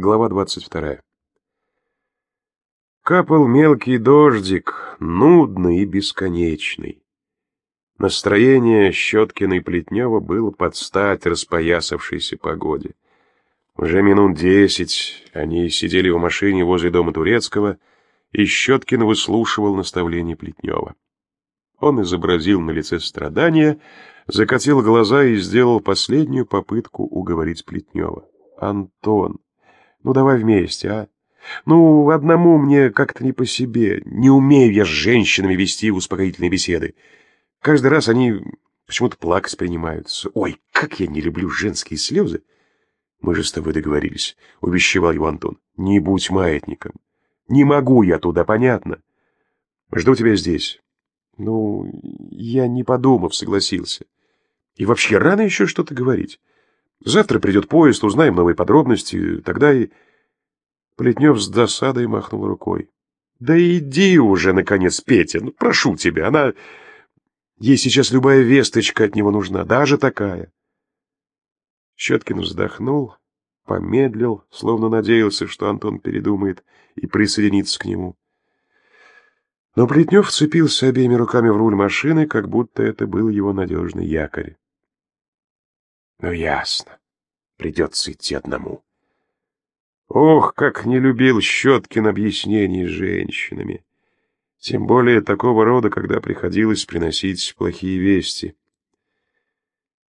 Глава 22. Капал мелкий дождик, нудный и бесконечный. Настроение Щеткина и Плетнева было под стать распоясавшейся погоде. Уже минут десять они сидели в машине возле дома Турецкого, и Щеткин выслушивал наставление Плетнева. Он изобразил на лице страдания, закатил глаза и сделал последнюю попытку уговорить Плетнева. «Антон!» Ну, давай вместе, а? Ну, одному мне как-то не по себе. Не умею я с женщинами вести успокоительные беседы. Каждый раз они почему-то плакать принимаются. Ой, как я не люблю женские слезы. Мы же с тобой договорились, — увещевал его Антон. Не будь маятником. Не могу я туда, понятно? Жду тебя здесь. Ну, я не подумав, согласился. И вообще, рано еще что-то говорить. Завтра придет поезд, узнаем новые подробности, тогда и... Плетнев с досадой махнул рукой. Да иди уже, наконец, Петя, ну, прошу тебя, она... Ей сейчас любая весточка от него нужна, даже такая. Щеткин вздохнул, помедлил, словно надеялся, что Антон передумает и присоединится к нему. Но Плетнев вцепился обеими руками в руль машины, как будто это был его надежный якорь. Ну, ясно. Придется идти одному. Ох, как не любил Щеткин объяснений с женщинами. Тем более такого рода, когда приходилось приносить плохие вести.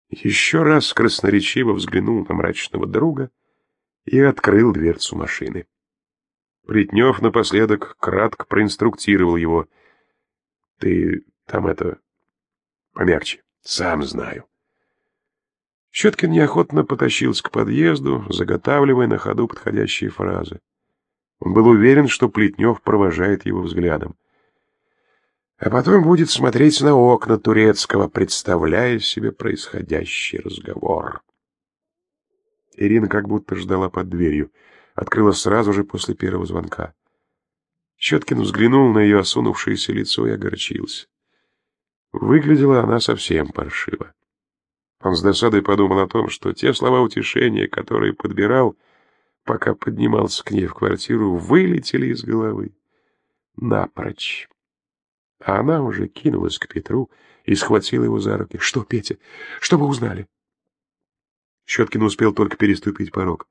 Еще раз красноречиво взглянул на мрачного друга и открыл дверцу машины. Плетнев напоследок кратко проинструктировал его. — Ты там это... помягче. Сам знаю. Щеткин неохотно потащился к подъезду, заготавливая на ходу подходящие фразы. Он был уверен, что Плетнев провожает его взглядом. А потом будет смотреть на окна турецкого, представляя себе происходящий разговор. Ирина как будто ждала под дверью. Открыла сразу же после первого звонка. Щеткин взглянул на ее осунувшееся лицо и огорчился. Выглядела она совсем паршиво. Он с досадой подумал о том, что те слова утешения, которые подбирал, пока поднимался к ней в квартиру, вылетели из головы. Напрочь. А она уже кинулась к Петру и схватила его за руки. «Что, Петя? Что вы узнали?» Щеткин успел только переступить порог.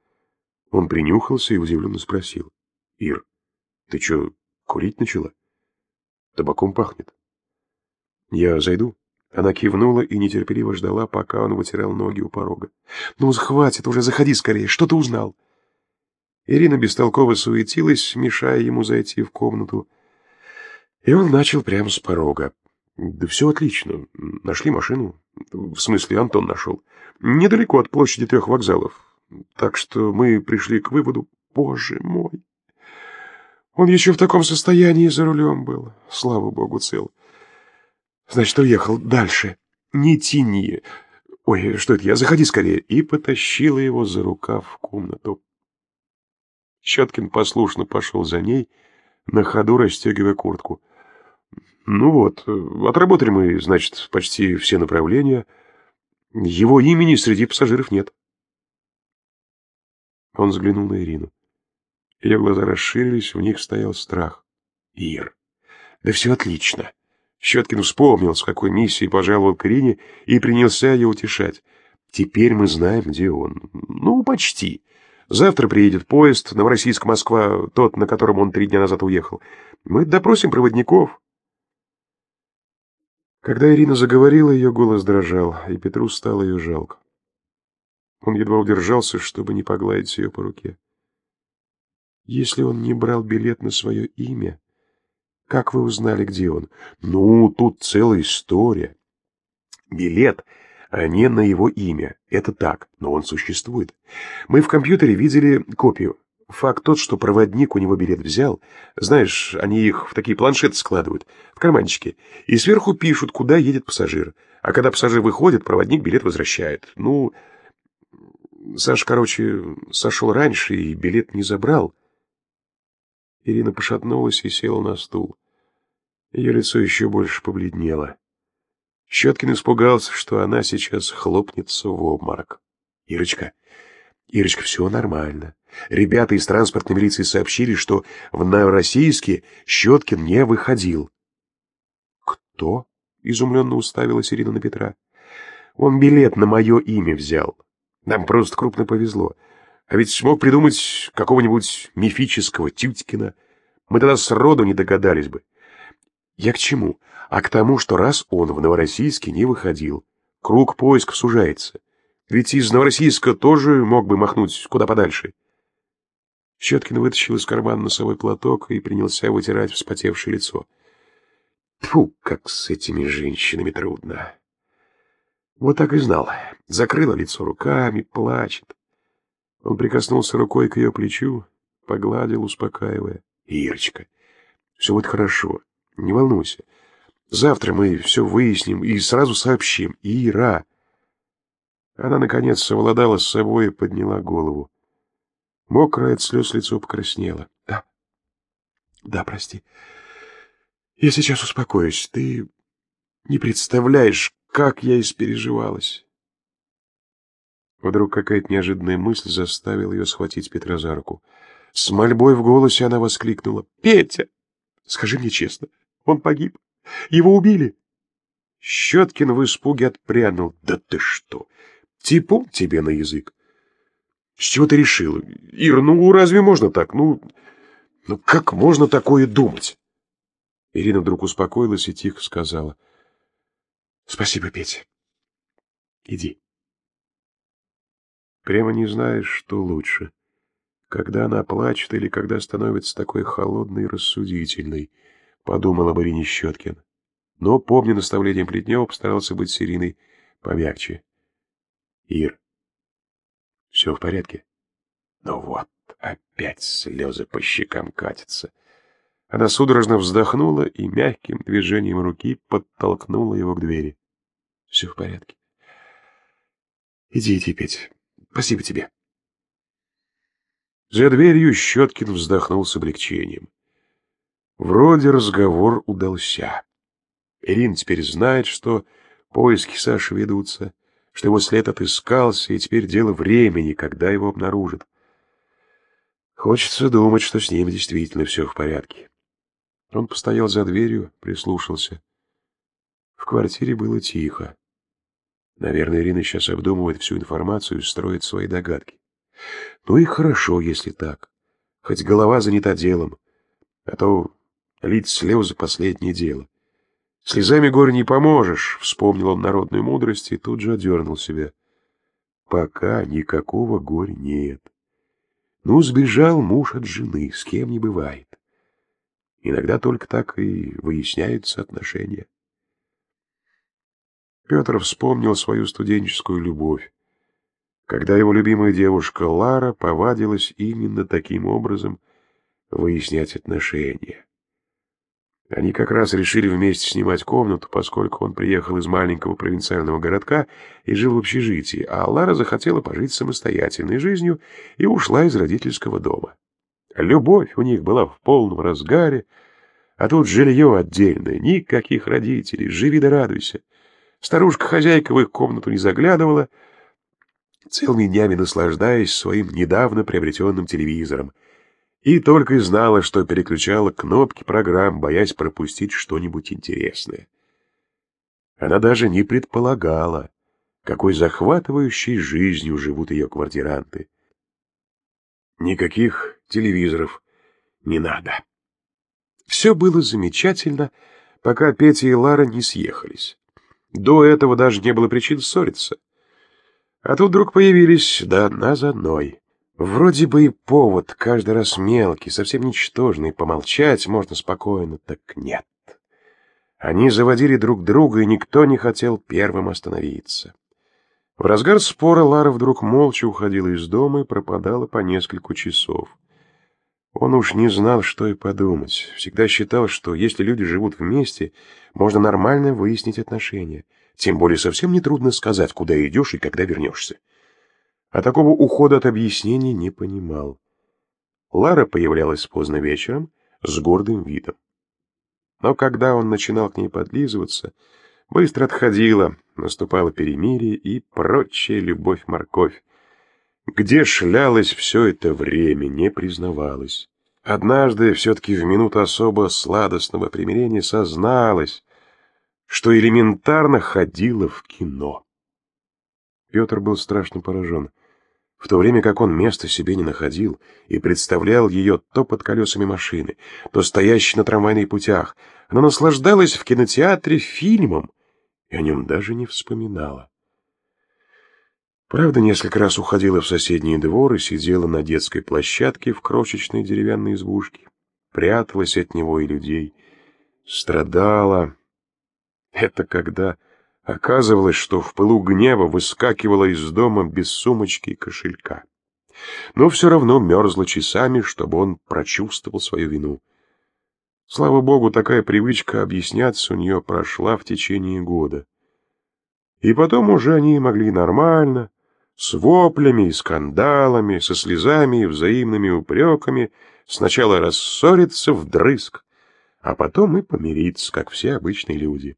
Он принюхался и удивленно спросил. «Ир, ты что, курить начала? Табаком пахнет». «Я зайду?» Она кивнула и нетерпеливо ждала, пока он вытирал ноги у порога. «Ну, хватит уже, заходи скорее, что ты узнал?» Ирина бестолково суетилась, мешая ему зайти в комнату. И он начал прямо с порога. «Да все отлично. Нашли машину. В смысле, Антон нашел. Недалеко от площади трех вокзалов. Так что мы пришли к выводу... Боже мой! Он еще в таком состоянии за рулем был. Слава богу, цел. Значит, уехал дальше. Не тяни. Ой, что это я? Заходи скорее. И потащила его за рукав в комнату. Щеткин послушно пошел за ней, на ходу расстегивая куртку. Ну вот, отработали мы, значит, почти все направления. Его имени среди пассажиров нет. Он взглянул на Ирину. Ее глаза расширились, в них стоял страх. Ир, да все отлично. Щеткин вспомнил, с какой миссией пожаловал к Ирине и принялся ее утешать. «Теперь мы знаем, где он. Ну, почти. Завтра приедет поезд Новороссийск-Москва, тот, на котором он три дня назад уехал. Мы допросим проводников». Когда Ирина заговорила, ее голос дрожал, и Петру стало ее жалко. Он едва удержался, чтобы не погладить ее по руке. Если он не брал билет на свое имя, как вы узнали, где он? Ну, тут целая история. Билет, а не на его имя. Это так, но он существует. Мы в компьютере видели копию. Факт тот, что проводник у него билет взял. Знаешь, они их в такие планшеты складывают, в карманчики, и сверху пишут, куда едет пассажир. А когда пассажир выходит, проводник билет возвращает. Ну, Саш, короче, сошел раньше и билет не забрал. Ирина пошатнулась и села на стул. Ее лицо еще больше побледнело. Щеткин испугался, что она сейчас хлопнется в обморок. «Ирочка, Ирочка, все нормально. Ребята из транспортной милиции сообщили, что в Новороссийске Щеткин не выходил. «Кто?» — изумленно уставилась Ирина на Петра. «Он билет на мое имя взял. Нам просто крупно повезло. А ведь смог придумать какого-нибудь мифического Тюткина. Мы тогда сроду не догадались бы. Я к чему? А к тому, что раз он в Новороссийске не выходил, круг поисков сужается. Ведь из Новороссийска тоже мог бы махнуть куда подальше. Щеткин вытащил из кармана носовой платок и принялся вытирать вспотевшее лицо. Фу, как с этими женщинами трудно. Вот так и знал. Закрыла лицо руками, плачет. Он прикоснулся рукой к ее плечу, погладил, успокаивая. «Ирочка, все будет хорошо, не волнуйся. Завтра мы все выясним и сразу сообщим. Ира!» Она, наконец, совладала с собой и подняла голову. Мокрая от слез лицо покраснело. «Да, да, прости. Я сейчас успокоюсь. Ты не представляешь, как я испереживалась». Вдруг какая-то неожиданная мысль заставила ее схватить Петра за руку. С мольбой в голосе она воскликнула. «Петя, скажи мне честно, он погиб? Его убили?» Щеткин в испуге отпрянул. «Да ты что! Типун тебе на язык! С чего ты решил? Ир, ну разве можно так? Ну, ну как можно такое думать?» Ирина вдруг успокоилась и тихо сказала. «Спасибо, Петя. Иди». Прямо не знаешь, что лучше. Когда она плачет или когда становится такой холодной и рассудительной, подумал об Ирине Щеткин. Но, помня наставление Плетнева, постарался быть с Ириной помягче. Ир, все в порядке? Ну вот, опять слезы по щекам катятся. Она судорожно вздохнула и мягким движением руки подтолкнула его к двери. Все в порядке. Иди, иди, Петь. Спасибо тебе. За дверью Щеткин вздохнул с облегчением. Вроде разговор удался. Ирина теперь знает, что поиски Саши ведутся, что его след отыскался, и теперь дело времени, когда его обнаружат. Хочется думать, что с ним действительно все в порядке. Он постоял за дверью, прислушался. В квартире было тихо. Наверное, Ирина сейчас обдумывает всю информацию и строит свои догадки. Ну и хорошо, если так. Хоть голова занята делом, а то лить слезы — последнее дело. Слезами горе не поможешь, вспомнил он народную мудрость и тут же одернул себя. Пока никакого горя нет. Ну, сбежал муж от жены, с кем не бывает. Иногда только так и выясняются отношения. Петр вспомнил свою студенческую любовь, когда его любимая девушка Лара повадилась именно таким образом выяснять отношения. Они как раз решили вместе снимать комнату, поскольку он приехал из маленького провинциального городка и жил в общежитии, а Лара захотела пожить самостоятельной жизнью и ушла из родительского дома. Любовь у них была в полном разгаре, а тут жилье отдельное, никаких родителей, живи да радуйся. Старушка-хозяйка в их комнату не заглядывала, целыми днями наслаждаясь своим недавно приобретенным телевизором, и только и знала, что переключала кнопки программ, боясь пропустить что-нибудь интересное. Она даже не предполагала, какой захватывающей жизнью живут ее квартиранты. Никаких телевизоров не надо. Все было замечательно, пока Петя и Лара не съехались. До этого даже не было причин ссориться. А тут вдруг появились, да одна за одной. Вроде бы и повод, каждый раз мелкий, совсем ничтожный, помолчать можно спокойно, так нет. Они заводили друг друга, и никто не хотел первым остановиться. В разгар спора Лара вдруг молча уходила из дома и пропадала по несколько часов. Он уж не знал, что и подумать. Всегда считал, что если люди живут вместе, можно нормально выяснить отношения. Тем более совсем нетрудно сказать, куда идешь и когда вернешься. А такого ухода от объяснений не понимал. Лара появлялась поздно вечером с гордым видом. Но когда он начинал к ней подлизываться, быстро отходила, наступало перемирие и прочая любовь-морковь. Где шлялась все это время, не признавалась. Однажды, все-таки в минуту особо сладостного примирения, созналась, что элементарно ходила в кино. Петр был страшно поражен. В то время как он места себе не находил и представлял ее то под колесами машины, то стоящей на трамвайных путях, она наслаждалась в кинотеатре фильмом и о нем даже не вспоминала. Правда, несколько раз уходила в соседний двор и сидела на детской площадке в крошечной деревянной избушке, пряталась от него и людей, страдала. Это когда оказывалось, что в пылу гнева выскакивала из дома без сумочки и кошелька. Но все равно мерзла часами, чтобы он прочувствовал свою вину. Слава богу, такая привычка объясняться у нее прошла в течение года. И потом уже они могли нормально, с воплями и скандалами, со слезами и взаимными упреками сначала рассориться вдрызг, а потом и помириться, как все обычные люди.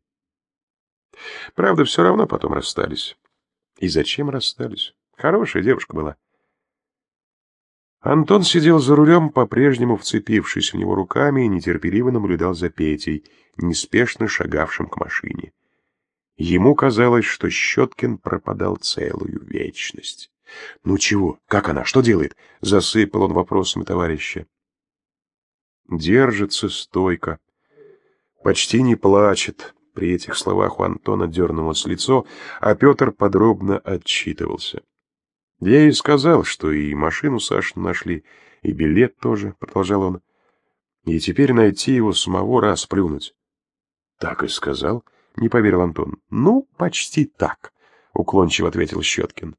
Правда, все равно потом расстались. И зачем расстались? Хорошая девушка была. Антон сидел за рулем, по-прежнему вцепившись в него руками, и нетерпеливо наблюдал за Петей, неспешно шагавшим к машине. Ему казалось, что Щеткин пропадал целую вечность. «Ну чего? Как она? Что делает?» — засыпал он вопросами товарища. «Держится стойко. Почти не плачет». При этих словах у Антона дернулось лицо, а Петр подробно отчитывался. «Я ей сказал, что и машину Сашу нашли, и билет тоже», — продолжал он. «И теперь найти его самого раз плюнуть». «Так и сказал?» — не поверил Антон. «Ну, почти так», — уклончиво ответил Щеткин.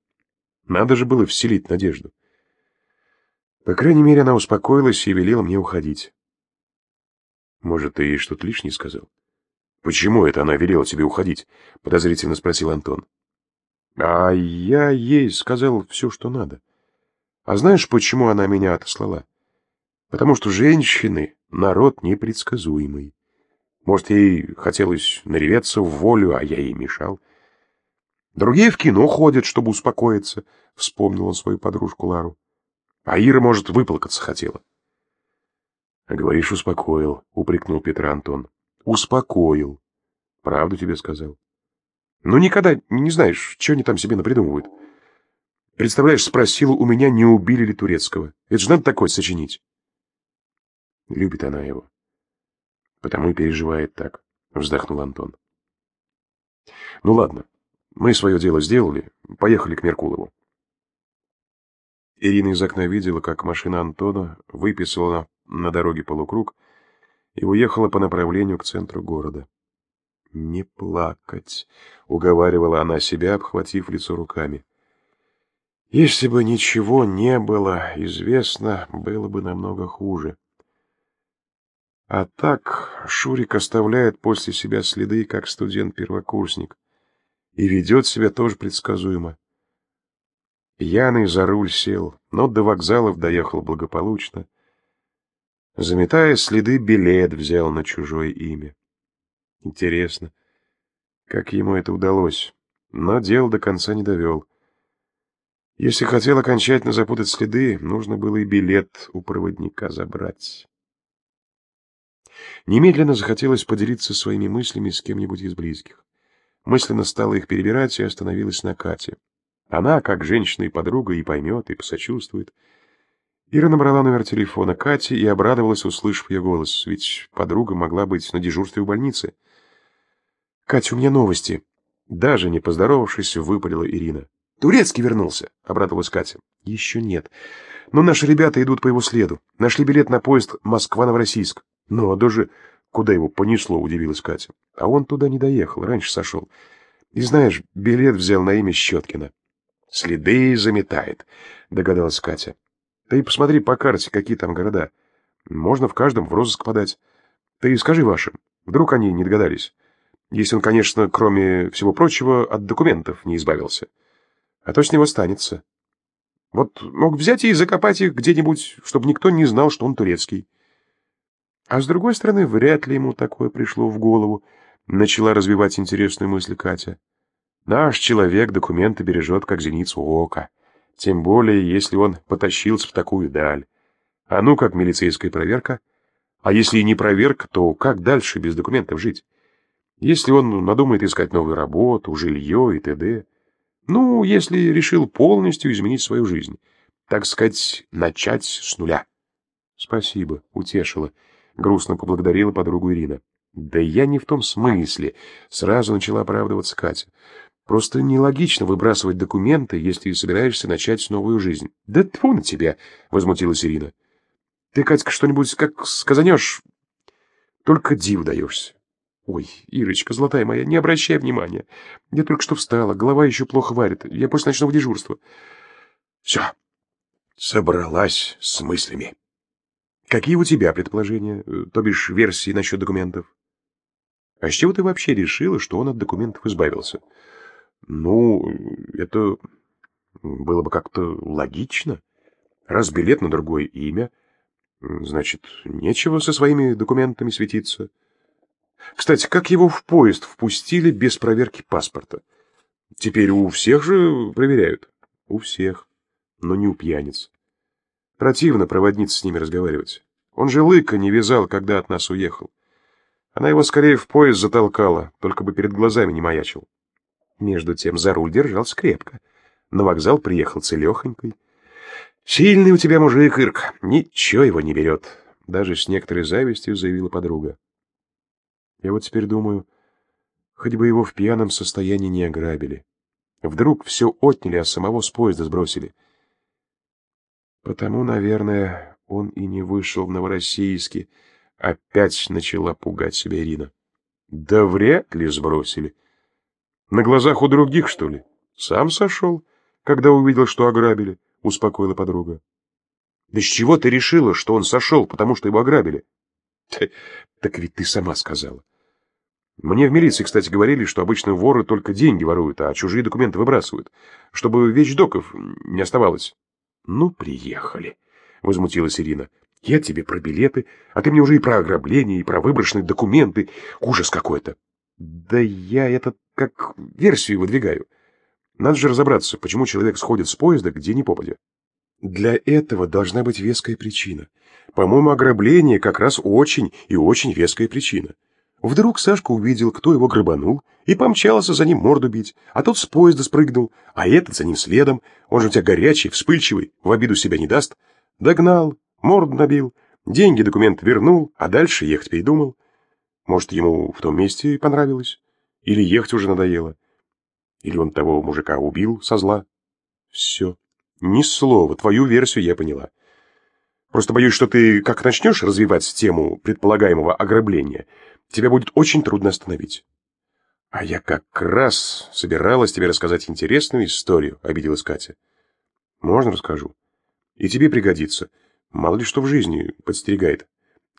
«Надо же было вселить надежду». По крайней мере, она успокоилась и велела мне уходить. «Может, ты ей что-то лишнее сказал?» «Почему это она велела тебе уходить?» — подозрительно спросил Антон. «А я ей сказал все, что надо. А знаешь, почему она меня отослала? Потому что женщины — народ непредсказуемый. Может, ей хотелось нареветься в волю, а я ей мешал. Другие в кино ходят, чтобы успокоиться, — вспомнил он свою подружку Лару. А Ира, может, выплакаться хотела. — Говоришь, успокоил, — упрекнул Петр Антон. — Успокоил. Правду тебе сказал. Ну, никогда не знаешь, что они там себе напридумывают. Представляешь, спросил у меня, не убили ли Турецкого. Это же надо такое сочинить. Любит она его. Потому и переживает так, вздохнул Антон. Ну ладно, мы свое дело сделали, поехали к Меркулову. Ирина из окна видела, как машина Антона выписала на дороге полукруг и уехала по направлению к центру города. «Не плакать», — уговаривала она себя, обхватив лицо руками. «Если бы ничего не было известно, было бы намного хуже». А так Шурик оставляет после себя следы, как студент-первокурсник, и ведет себя тоже предсказуемо. Пьяный за руль сел, но до вокзалов доехал благополучно. Заметая следы, билет взял на чужое имя. Интересно, как ему это удалось, но дело до конца не довел. Если хотел окончательно запутать следы, нужно было и билет у проводника забрать. Немедленно захотелось поделиться своими мыслями с кем-нибудь из близких. Мысленно стала их перебирать и остановилась на Кате. Она, как женщина и подруга, и поймет, и посочувствует. Ира набрала номер телефона Кати и обрадовалась, услышав ее голос, ведь подруга могла быть на дежурстве в больнице. «Катя, у меня новости!» Даже не поздоровавшись, выпалила Ирина. «Турецкий вернулся!» — обрадовалась Катя. «Еще нет. Но наши ребята идут по его следу. Нашли билет на поезд Москва-Новороссийск. Ну, а даже куда его понесло, удивилась Катя. А он туда не доехал, раньше сошел. И знаешь, билет взял на имя Щеткина. Следы заметает, догадалась Катя. Ты посмотри по карте, какие там города. Можно в каждом в розыск подать. Ты скажи вашим, вдруг они не догадались. Если он, конечно, кроме всего прочего, от документов не избавился. А то с него станется. Вот мог взять и закопать их где-нибудь, чтобы никто не знал, что он турецкий. А с другой стороны, вряд ли ему такое пришло в голову, начала развивать интересную мысль Катя. Наш человек документы бережет, как зеницу ока. Тем более, если он потащился в такую даль. А ну как милицейская проверка? А если и не проверка, то как дальше без документов жить? Если он надумает искать новую работу, жилье и т.д. Ну, если решил полностью изменить свою жизнь. Так сказать, начать с нуля. Спасибо, утешила. Грустно поблагодарила подругу Ирина. Да я не в том смысле. Сразу начала оправдываться Катя. Просто нелогично выбрасывать документы, если собираешься начать новую жизнь. Да тьфу на тебя, возмутилась Ирина. Ты, Катька, что-нибудь как сказанешь, только див даешься. Ой, Ирочка, золотая моя, не обращай внимания. Я только что встала, голова еще плохо варит. Я после ночного дежурства. Все, собралась с мыслями. Какие у тебя предположения, э, то бишь версии насчет документов? А с чего ты вообще решила, что он от документов избавился? Ну, это было бы как-то логично. Раз билет на другое имя, значит, нечего со своими документами светиться. Кстати, как его в поезд впустили без проверки паспорта? Теперь у всех же проверяют. У всех, но не у пьяниц. Противно проводнице с ними разговаривать. Он же лыка не вязал, когда от нас уехал. Она его скорее в поезд затолкала, только бы перед глазами не маячил. Между тем за руль держался крепко. На вокзал приехал целехонькой. «Сильный у тебя мужик, Ирк, ничего его не берет», — даже с некоторой завистью заявила подруга. Я вот теперь думаю, хоть бы его в пьяном состоянии не ограбили. Вдруг все отняли, а самого с поезда сбросили. Потому, наверное, он и не вышел в Новороссийске. Опять начала пугать себя Ирина. Да вряд ли сбросили. На глазах у других, что ли? Сам сошел, когда увидел, что ограбили, успокоила подруга. Да с чего ты решила, что он сошел, потому что его ограбили? Так ведь ты сама сказала. Мне в милиции, кстати, говорили, что обычно воры только деньги воруют, а чужие документы выбрасывают, чтобы вещдоков не оставалось. Ну, приехали, возмутилась Ирина. Я тебе про билеты, а ты мне уже и про ограбление, и про выброшенные документы. Ужас какой-то. Да я это как версию выдвигаю. Надо же разобраться, почему человек сходит с поезда, где ни попадя. Для этого должна быть веская причина. По-моему, ограбление как раз очень и очень веская причина. Вдруг Сашка увидел, кто его грабанул, и помчался за ним морду бить, а тот с поезда спрыгнул, а этот за ним следом, он же у тебя горячий, вспыльчивый, в обиду себя не даст. Догнал, морду набил, деньги, документ вернул, а дальше ехать передумал. Может, ему в том месте понравилось? Или ехать уже надоело? Или он того мужика убил со зла? Все. Ни слова, твою версию я поняла. Просто боюсь, что ты, как начнешь развивать тему предполагаемого ограбления, тебя будет очень трудно остановить. А я как раз собиралась тебе рассказать интересную историю, обиделась Катя. Можно расскажу? И тебе пригодится. Мало ли что в жизни подстерегает.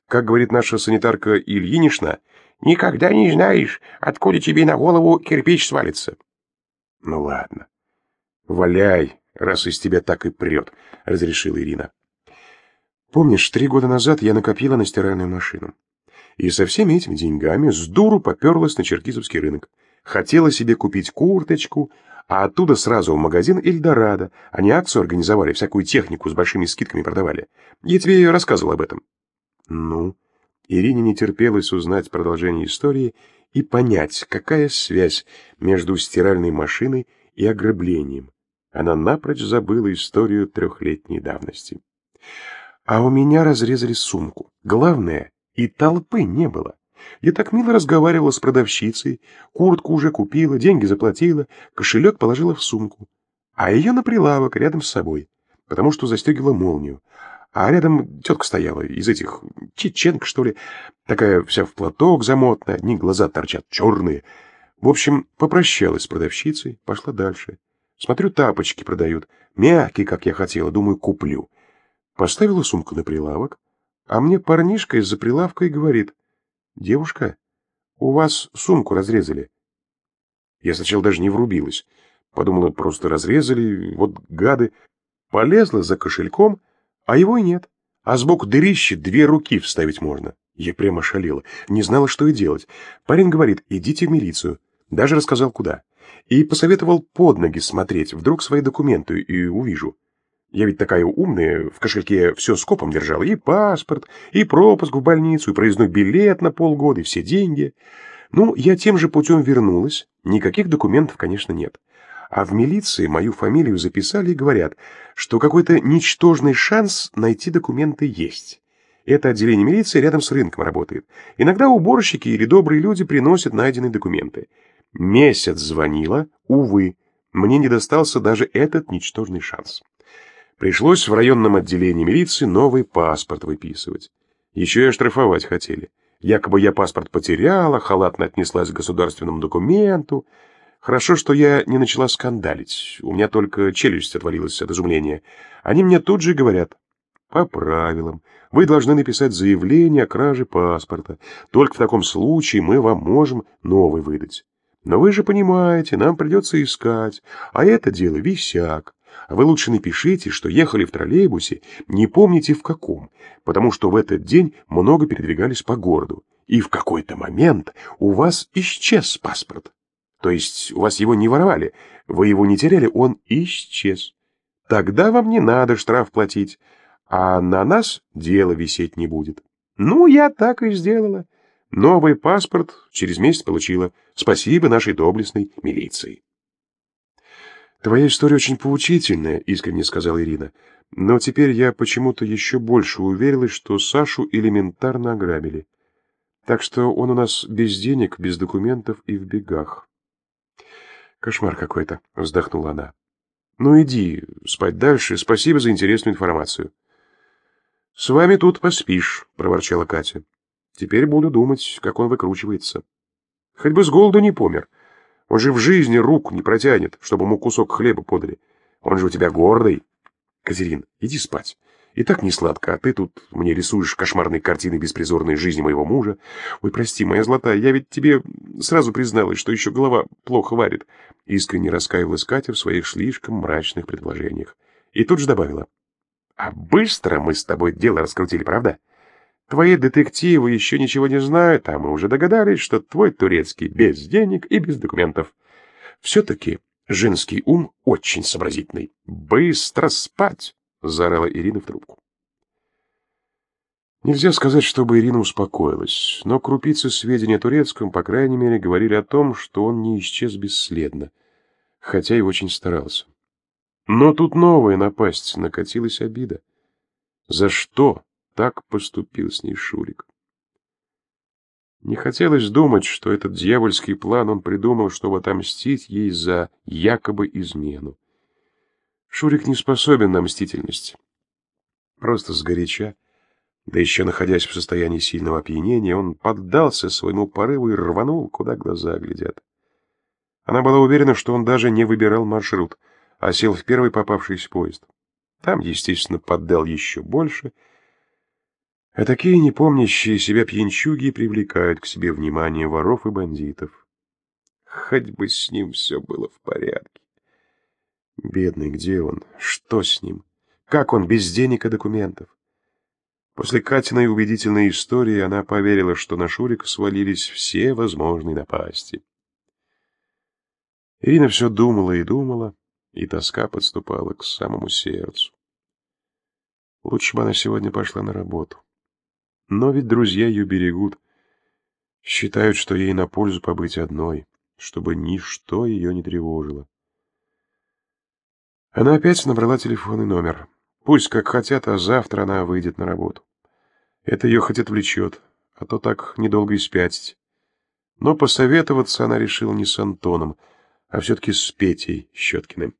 Как говорит наша санитарка Ильинична, никогда не знаешь, откуда тебе на голову кирпич свалится. Ну ладно. Валяй, раз из тебя так и прет, разрешила Ирина. Помнишь, три года назад я накопила на стиральную машину и со всеми этими деньгами с дуру поперлась на Черкизовский рынок. Хотела себе купить курточку, а оттуда сразу в магазин Эльдорадо. Они акцию организовали, всякую технику с большими скидками продавали. Я тебе рассказывал об этом. Ну, Ирине не терпелось узнать продолжение истории и понять, какая связь между стиральной машиной и ограблением. Она напрочь забыла историю трехлетней давности. А у меня разрезали сумку. Главное, и толпы не было. Я так мило разговаривала с продавщицей, куртку уже купила, деньги заплатила, кошелек положила в сумку, а ее на прилавок рядом с собой, потому что застегивала молнию. А рядом тетка стояла, из этих, чеченка, что ли, такая вся в платок замотная, одни глаза торчат черные. В общем, попрощалась с продавщицей, пошла дальше. Смотрю, тапочки продают, мягкие, как я хотела, думаю, куплю. Поставила сумку на прилавок, а мне парнишка из-за прилавка и говорит, «Девушка, у вас сумку разрезали». Я сначала даже не врубилась. Подумала, просто разрезали, вот гады. Полезла за кошельком, а его и нет. А сбоку дырище две руки вставить можно. Я прямо шалела, не знала, что и делать. Парень говорит, идите в милицию. Даже рассказал, куда. и посоветовал под ноги смотреть, вдруг свои документы и увижу. Я ведь такая умная, в кошельке все скопом держала, и паспорт, и пропуск в больницу, и проездной билет на полгода, и все деньги. Ну, я тем же путем вернулась, никаких документов, конечно, нет. А в милиции мою фамилию записали и говорят, что какой-то ничтожный шанс найти документы есть. Это отделение милиции рядом с рынком работает. Иногда уборщики или добрые люди приносят найденные документы. Месяц звонила, увы, мне не достался даже этот ничтожный шанс. Пришлось в районном отделении милиции новый паспорт выписывать. Еще и оштрафовать хотели. Якобы я паспорт потеряла, халатно отнеслась к государственному документу. Хорошо, что я не начала скандалить. У меня только челюсть отвалилась от изумления. Они мне тут же говорят, по правилам, вы должны написать заявление о краже паспорта. Только в таком случае мы вам можем новый выдать. Но вы же понимаете, нам придется искать, а это дело висяк. А вы лучше напишите, что ехали в троллейбусе, не помните в каком, потому что в этот день много передвигались по городу, и в какой-то момент у вас исчез паспорт. То есть у вас его не воровали, вы его не теряли, он исчез. Тогда вам не надо штраф платить, а на нас дело висеть не будет. Ну, я так и сделала. Новый паспорт через месяц получила. Спасибо нашей доблестной милиции. «Твоя история очень поучительная», — искренне сказала Ирина. «Но теперь я почему-то еще больше уверилась, что Сашу элементарно ограбили. Так что он у нас без денег, без документов и в бегах». «Кошмар какой-то», — вздохнула она. «Ну иди спать дальше. Спасибо за интересную информацию». «С вами тут поспишь», — проворчала Катя. «Теперь буду думать, как он выкручивается. Хоть бы с голоду не помер». Он же в жизни руку не протянет, чтобы ему кусок хлеба подали. Он же у тебя гордый. Катерин, иди спать. И так не сладко, а ты тут мне рисуешь кошмарные картины беспризорной жизни моего мужа. Ой, прости, моя золотая, я ведь тебе сразу призналась, что еще голова плохо варит. Искренне раскаивалась Катя в своих слишком мрачных предложениях. И тут же добавила. А быстро мы с тобой дело раскрутили, правда? Твои детективы еще ничего не знают, а мы уже догадались, что твой турецкий без денег и без документов. Все-таки женский ум очень сообразительный. Быстро спать! — заорала Ирина в трубку. Нельзя сказать, чтобы Ирина успокоилась, но крупицы сведений о турецком, по крайней мере, говорили о том, что он не исчез бесследно, хотя и очень старался. Но тут новая напасть, накатилась обида. За что? Так поступил с ней Шурик. Не хотелось думать, что этот дьявольский план он придумал, чтобы отомстить ей за якобы измену. Шурик не способен на мстительность. Просто сгоряча, да еще находясь в состоянии сильного опьянения, он поддался своему порыву и рванул, куда глаза глядят. Она была уверена, что он даже не выбирал маршрут, а сел в первый попавшийся поезд. Там, естественно, поддал еще больше — а такие непомнящие себя пьянчуги привлекают к себе внимание воров и бандитов. Хоть бы с ним все было в порядке. Бедный, где он? Что с ним? Как он без денег и документов? После Катиной убедительной истории она поверила, что на Шурика свалились все возможные напасти. Ирина все думала и думала, и тоска подступала к самому сердцу. Лучше бы она сегодня пошла на работу. Но ведь друзья ее берегут. Считают, что ей на пользу побыть одной, чтобы ничто ее не тревожило. Она опять набрала телефонный номер. Пусть как хотят, а завтра она выйдет на работу. Это ее хоть отвлечет, а то так недолго и спятить. Но посоветоваться она решила не с Антоном, а все-таки с Петей Щеткиным.